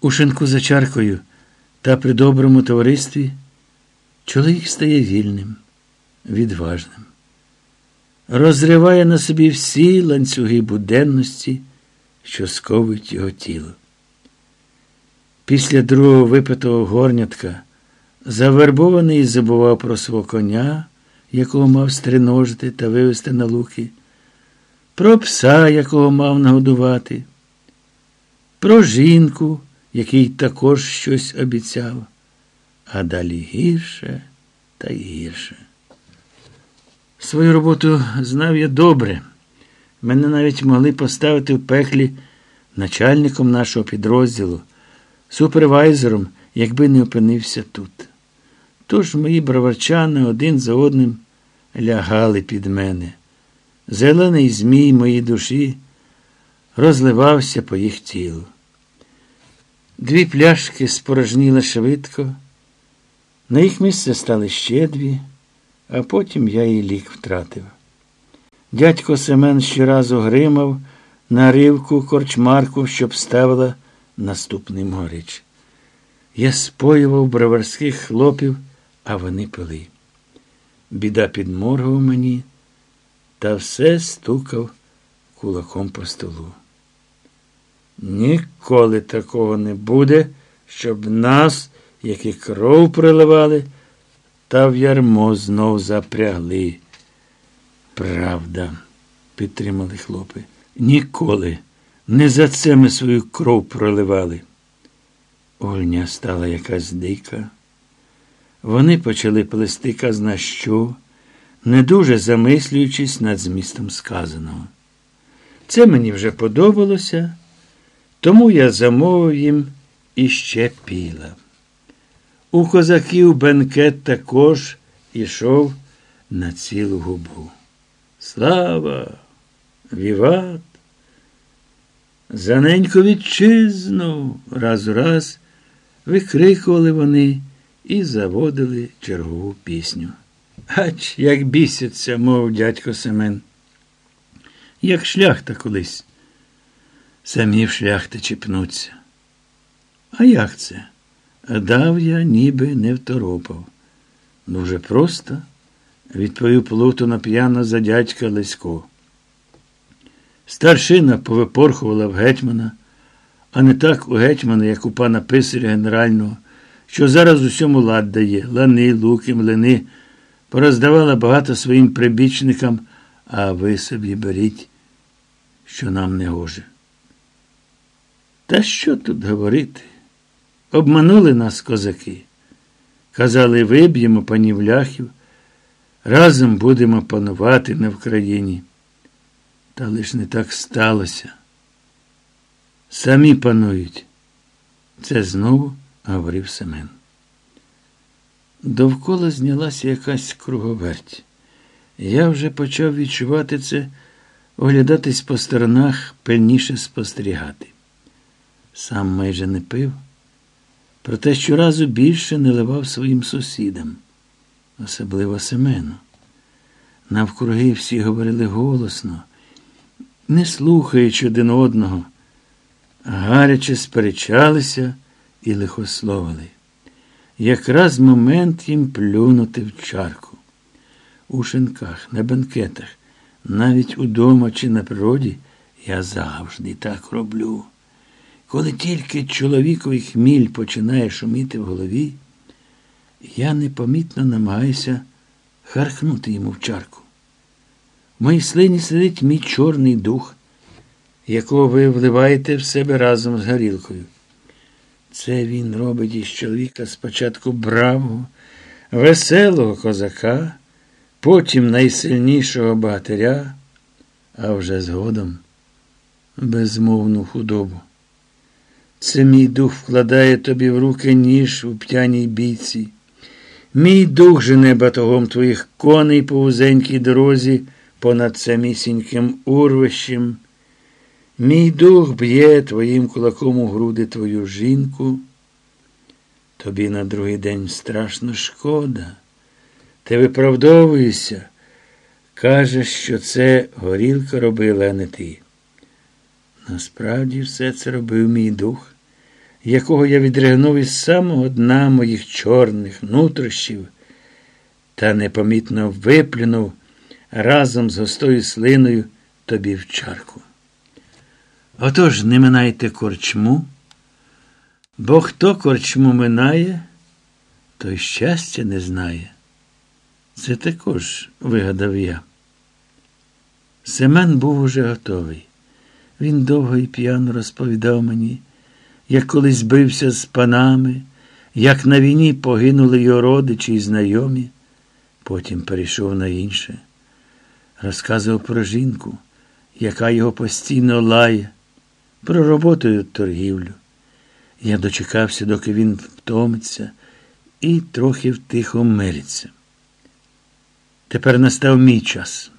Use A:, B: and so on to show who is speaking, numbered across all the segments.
A: У шинку за чаркою та при доброму товаристві чоловік стає вільним, відважним, розриває на собі всі ланцюги буденності, що сковують його тіло. Після другого випитого горнятка завербований забував про свого коня, якого мав стриножити та вивести на луки, про пса, якого мав нагодувати, про жінку, який також щось обіцяв, а далі гірше та гірше. Свою роботу знав я добре. Мене навіть могли поставити в пеклі начальником нашого підрозділу, супервайзером, якби не опинився тут. Тож мої броварчани один за одним лягали під мене. Зелений змій моїй душі розливався по їх тілу. Дві пляшки спорожніли швидко. На їх місце стали ще дві, а потім я і лік втратив. Дядько Семен щоразу гримав на ривку корчмарку, щоб ставила наступний горич. Я споював броварських хлопів, а вони пили. Біда підморгав мені та все стукав кулаком по столу. Ніколи такого не буде, щоб нас, які кров приливали, та в ярмо знов запрягли. Правда, підтримали хлопи. Ніколи. Не за це ми свою кров проливали. Ольня стала якась дика. Вони почали плести казна що, не дуже замислюючись над змістом сказаного. Це мені вже подобалося, тому я замовив їм іще піла. У козаків бенкет також ішов на цілу губу. Слава, віват! За неньку вітчизну раз у раз викрикували вони і заводили чергову пісню. Ач, як бісяться, мов дядько Семен. Як шляхта колись. Самі в шляхти чіпнуться. А як це? Дав я, ніби не второпав. Дуже просто, відповів плутано п'яно за дядька Лесько. Старшина повипорхувала в гетьмана, а не так у гетьмана, як у пана писаря генерального, що зараз усьому лад дає лани, луки, млини, пороздавала багато своїм прибічникам, а ви собі беріть, що нам не гоже. Та що тут говорити? Обманули нас козаки. Казали, виб'ємо панів ляхів, разом будемо панувати на Вкраїні. Та лиш не так сталося. Самі панують. Це знову говорив Семен. Довкола знялася якась круговерть. Я вже почав відчувати це, оглядатись по сторонах, пильніше спостерігати. Сам майже не пив, проте щоразу більше не ливав своїм сусідам, особливо Семену. Навкруги всі говорили голосно не слухаючи один одного, гаряче сперечалися і лихословили. Якраз момент їм плюнути в чарку. У шинках, на банкетах, навіть удома чи на природі я завжди так роблю. Коли тільки чоловіковий хміль починає шуміти в голові, я непомітно намагаюся харкнути йому в чарку. В моїй слині сидить мій чорний дух, якого ви вливаєте в себе разом з горілкою. Це він робить із чоловіка спочатку бравого, веселого козака, потім найсильнішого багатиря, а вже згодом безмовну худобу. Це мій дух вкладає тобі в руки ніж у п'яній бійці. Мій дух жене батогом твоїх коней по вузенькій дорозі понад самісіньким урвищем. Мій дух б'є твоїм кулаком у груди твою жінку. Тобі на другий день страшно шкода. Ти виправдовуєшся, кажеш, що це горілка робила, а не ти. Насправді все це робив мій дух. якого я відригнув із самого дна моїх чорних нутрощів та непомітно виплюнув разом з густою слиною тобі в чарку. Отож не минайте корчму, бо хто корчму минає, той щастя не знає. Це також вигадав я. Семен був уже готовий. Він довго і п'яно розповідав мені, як колись бився з панами, як на війні погинули його родичі і знайомі, потім перейшов на інше. Розказував про жінку, яка його постійно лає, про роботу і торгівлю. Я дочекався, доки він втомиться і трохи втихо мириться. Тепер настав мій час.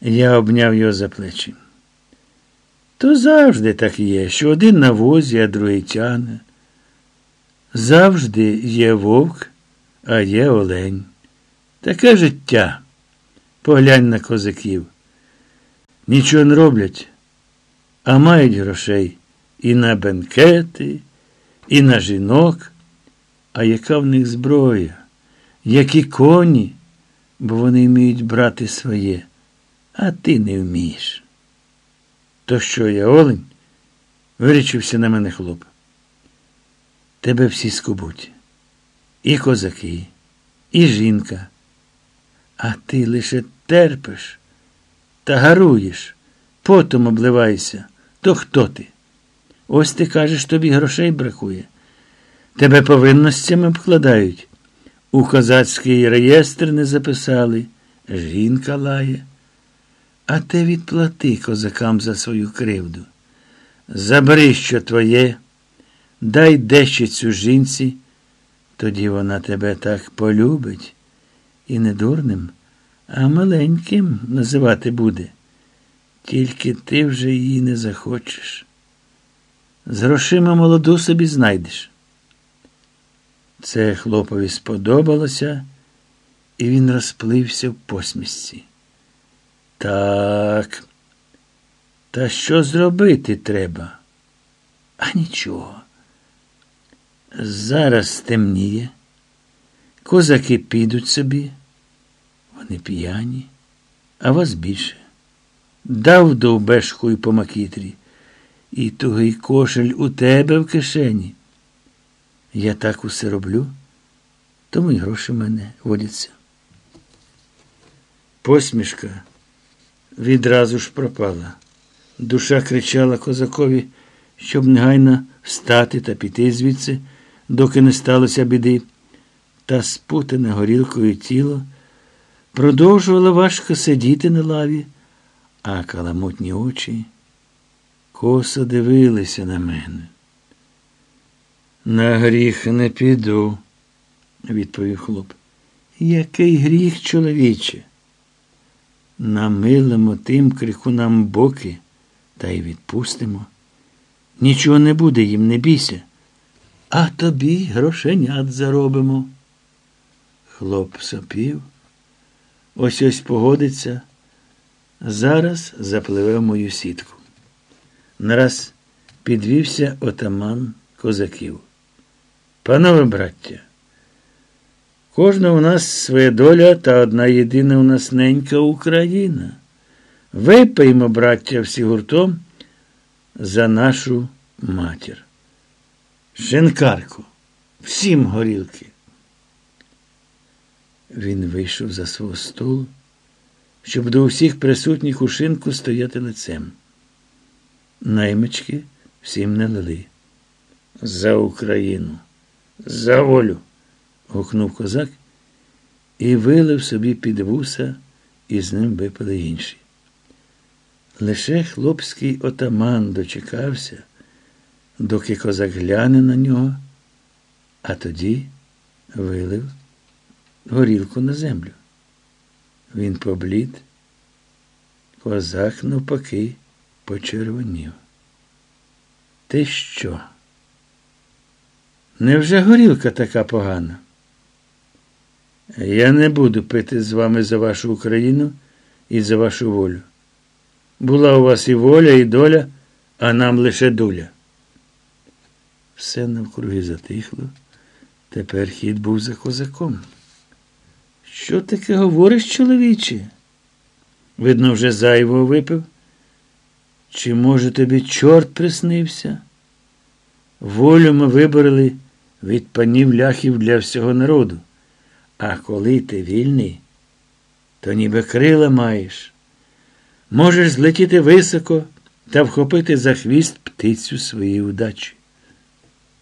A: Я обняв його за плечі. То завжди так є, що один на возі, а другий тяне. Завжди є вовк, а є олень. Таке життя. Поглянь на козаків. Нічого не роблять, а мають грошей і на бенкети, і на жінок. А яка в них зброя, які коні, бо вони вміють брати своє, а ти не вмієш. То що я олень? Вирічився на мене хлоп. Тебе всі скубуть. І козаки, і жінка. А ти лише терпиш та гаруєш, потом обливаєшся. То хто ти? Ось ти кажеш, тобі грошей бракує. Тебе повинностями обкладають. У козацький реєстр не записали. Жінка лає. А ти відплати козакам за свою кривду. Забери, що твоє, дай дещицю жінці, тоді вона тебе так полюбить і не дурним, а маленьким називати буде. Тільки ти вже її не захочеш. З грошима молоду собі знайдеш. Це хлопові сподобалося, і він розплився в посмішці. Так. Та що зробити треба? А нічого. Зараз темніє. Козаки підуть собі. Вони п'яні, а вас більше. Дав довбешку й по макітрі, і тугий кошель у тебе в кишені. Я так усе роблю, тому й гроші в мене водяться. Посмішка відразу ж пропала. Душа кричала козакові, щоб негайно встати та піти звідси, доки не сталося біди, та спутане горілкою тіло продовжувало важко сидіти на лаві, а каламутні очі косо дивилися на мене. На гріх не піду, відповів хлоп. Який гріх, чоловіче? Намилимо тим крикунам боки та й відпустимо. Нічого не буде їм, не бійся. А тобі грошенят заробимо. Хлоп сопів. Ось ось погодиться. Зараз запливе в мою сітку. Нараз підвівся отаман козаків. Панове браття, кожна у нас своя доля та одна єдина у нас ненька Україна. Випиймо, браття, всі гуртом за нашу матір. Шинкарку, всім горілки. Він вийшов за свого столу, щоб до усіх присутніх у шинку стояти лицем. Наймички всім не лили. За Україну, за волю. Гукнув козак і вилив собі під вуса, і з ним випили інші. Лише хлопський отаман дочекався, доки козак гляне на нього, а тоді вилив горілку на землю. Він поблід, козак навпаки почервонів. Ти що? Невже горілка така погана? Я не буду пити з вами за вашу Україну і за вашу волю. Була у вас і воля, і доля, а нам лише доля. Все навкруги затихло. Тепер хід був за козаком. Що таке говориш, чоловіче? Видно, вже зайвого випив. Чи, може, тобі чорт приснився? Волю ми вибороли від панів ляхів для всього народу. А коли ти вільний, то ніби крила маєш. Можеш злетіти високо та вхопити за хвіст птицю своєї удачі.